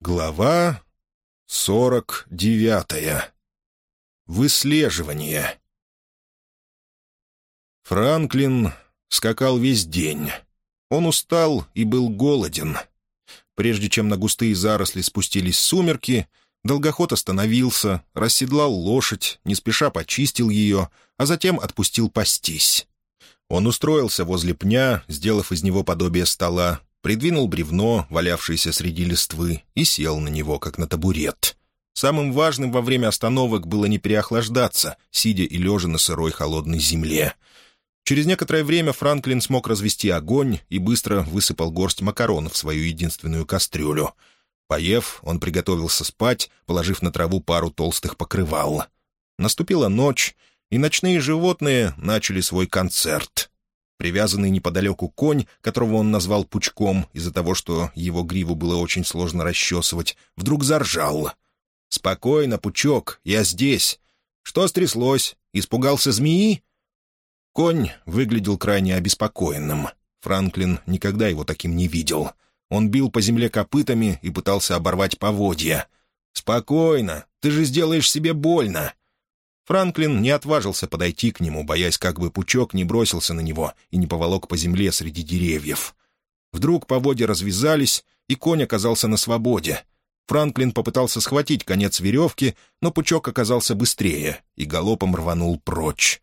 Глава сорок девятая. Выслеживание. Франклин скакал весь день. Он устал и был голоден. Прежде чем на густые заросли спустились сумерки, долгоход остановился, расседлал лошадь, не спеша почистил ее, а затем отпустил пастись. Он устроился возле пня, сделав из него подобие стола, придвинул бревно, валявшееся среди листвы, и сел на него, как на табурет. Самым важным во время остановок было не переохлаждаться, сидя и лежа на сырой холодной земле. Через некоторое время Франклин смог развести огонь и быстро высыпал горсть макарон в свою единственную кастрюлю. Поев, он приготовился спать, положив на траву пару толстых покрывал. Наступила ночь, и ночные животные начали свой концерт. Привязанный неподалеку конь, которого он назвал Пучком из-за того, что его гриву было очень сложно расчесывать, вдруг заржал. «Спокойно, Пучок, я здесь. Что стряслось? Испугался змеи?» Конь выглядел крайне обеспокоенным. Франклин никогда его таким не видел. Он бил по земле копытами и пытался оборвать поводья. «Спокойно, ты же сделаешь себе больно. Франклин не отважился подойти к нему, боясь, как бы пучок не бросился на него и не поволок по земле среди деревьев. Вдруг поводья развязались, и конь оказался на свободе. Франклин попытался схватить конец веревки, но пучок оказался быстрее и галопом рванул прочь.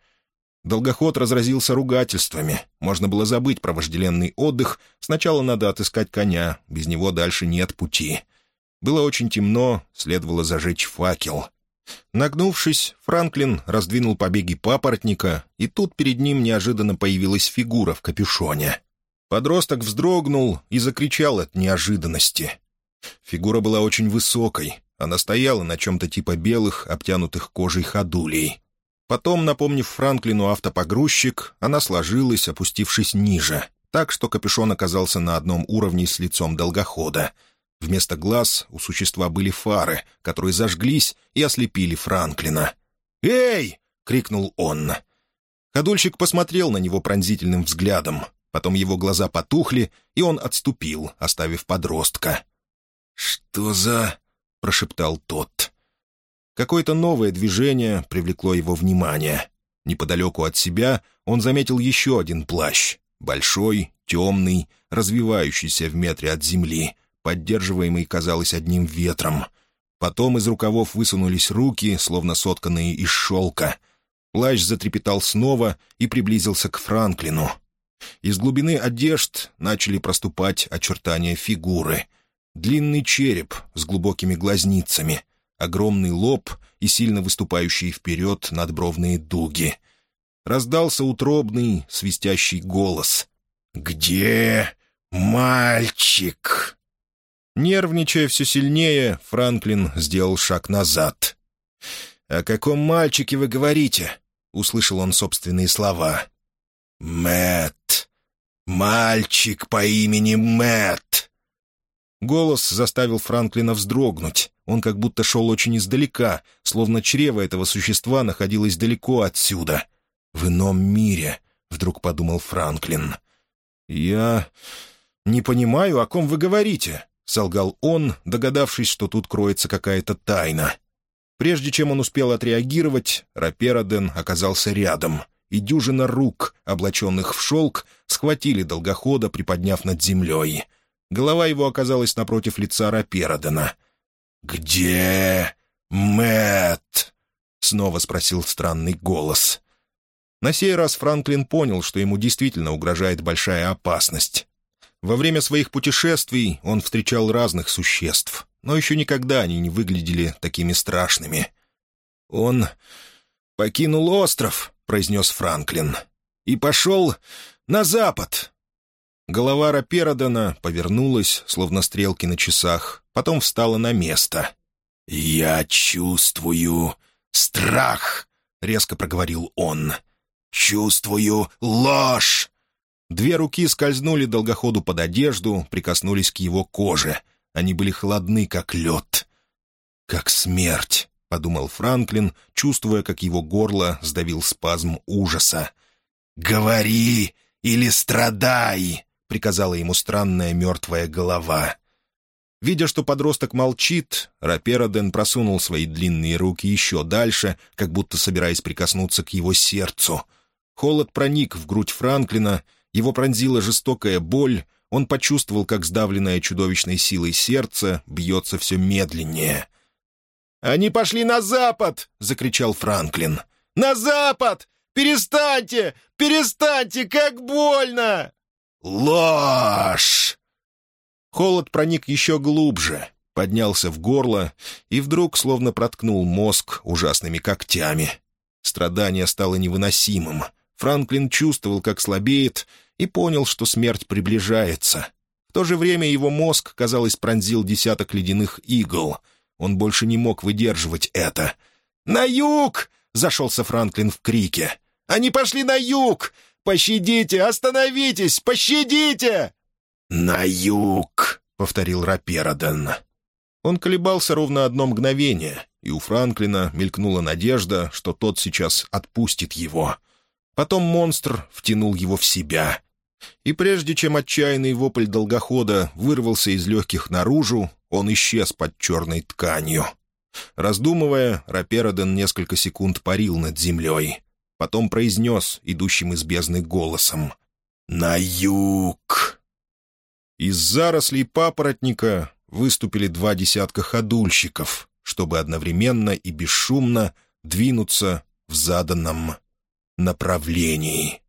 Долгоход разразился ругательствами. Можно было забыть про вожделенный отдых. Сначала надо отыскать коня, без него дальше нет пути. Было очень темно, следовало зажечь факел. Нагнувшись, Франклин раздвинул побеги папоротника, и тут перед ним неожиданно появилась фигура в капюшоне. Подросток вздрогнул и закричал от неожиданности. Фигура была очень высокой, она стояла на чем-то типа белых, обтянутых кожей ходулей. Потом, напомнив Франклину автопогрузчик, она сложилась, опустившись ниже, так что капюшон оказался на одном уровне с лицом долгохода — Вместо глаз у существа были фары, которые зажглись и ослепили Франклина. «Эй!» — крикнул он. Ходульщик посмотрел на него пронзительным взглядом. Потом его глаза потухли, и он отступил, оставив подростка. «Что за...» — прошептал тот. Какое-то новое движение привлекло его внимание. Неподалеку от себя он заметил еще один плащ. Большой, темный, развивающийся в метре от земли — поддерживаемый, казалось, одним ветром. Потом из рукавов высунулись руки, словно сотканные из шелка. Плащ затрепетал снова и приблизился к Франклину. Из глубины одежд начали проступать очертания фигуры. Длинный череп с глубокими глазницами, огромный лоб и сильно выступающие вперед надбровные дуги. Раздался утробный, свистящий голос. «Где мальчик?» Нервничая все сильнее, Франклин сделал шаг назад. «О каком мальчике вы говорите?» — услышал он собственные слова. Мэт, Мальчик по имени Мэт. Голос заставил Франклина вздрогнуть. Он как будто шел очень издалека, словно чрево этого существа находилось далеко отсюда. «В ином мире», — вдруг подумал Франклин. «Я не понимаю, о ком вы говорите», — солгал он, догадавшись, что тут кроется какая-то тайна. Прежде чем он успел отреагировать, Рапераден оказался рядом, и дюжина рук, облаченных в шелк, схватили долгохода, приподняв над землей. Голова его оказалась напротив лица Раперадена. «Где Мэт? снова спросил странный голос. На сей раз Франклин понял, что ему действительно угрожает большая опасность. Во время своих путешествий он встречал разных существ, но еще никогда они не выглядели такими страшными. «Он покинул остров», — произнес Франклин, — «и пошел на запад». Голова Раперодана повернулась, словно стрелки на часах, потом встала на место. «Я чувствую страх», — резко проговорил он. «Чувствую ложь. Две руки скользнули долгоходу под одежду, прикоснулись к его коже. Они были холодны, как лед. «Как смерть», — подумал Франклин, чувствуя, как его горло сдавил спазм ужаса. «Говори или страдай!» — приказала ему странная мертвая голова. Видя, что подросток молчит, Рапероден просунул свои длинные руки еще дальше, как будто собираясь прикоснуться к его сердцу. Холод проник в грудь Франклина, его пронзила жестокая боль, он почувствовал, как сдавленное чудовищной силой сердце бьется все медленнее. «Они пошли на запад!» — закричал Франклин. «На запад! Перестаньте! Перестаньте! Как больно!» «Ложь!» Холод проник еще глубже, поднялся в горло и вдруг словно проткнул мозг ужасными когтями. Страдание стало невыносимым. Франклин чувствовал, как слабеет, и понял, что смерть приближается. В то же время его мозг, казалось, пронзил десяток ледяных игл. Он больше не мог выдерживать это. «На юг!» — зашелся Франклин в крике. «Они пошли на юг! Пощадите! Остановитесь! Пощадите!» «На юг!» — повторил Рапероден. Он колебался ровно одно мгновение, и у Франклина мелькнула надежда, что тот сейчас отпустит его. Потом монстр втянул его в себя. И прежде чем отчаянный вопль долгохода вырвался из легких наружу, он исчез под черной тканью. Раздумывая, Рапероден несколько секунд парил над землей. Потом произнес идущим из бездны голосом «На юг!» Из зарослей папоротника выступили два десятка ходульщиков, чтобы одновременно и бесшумно двинуться в заданном направлении.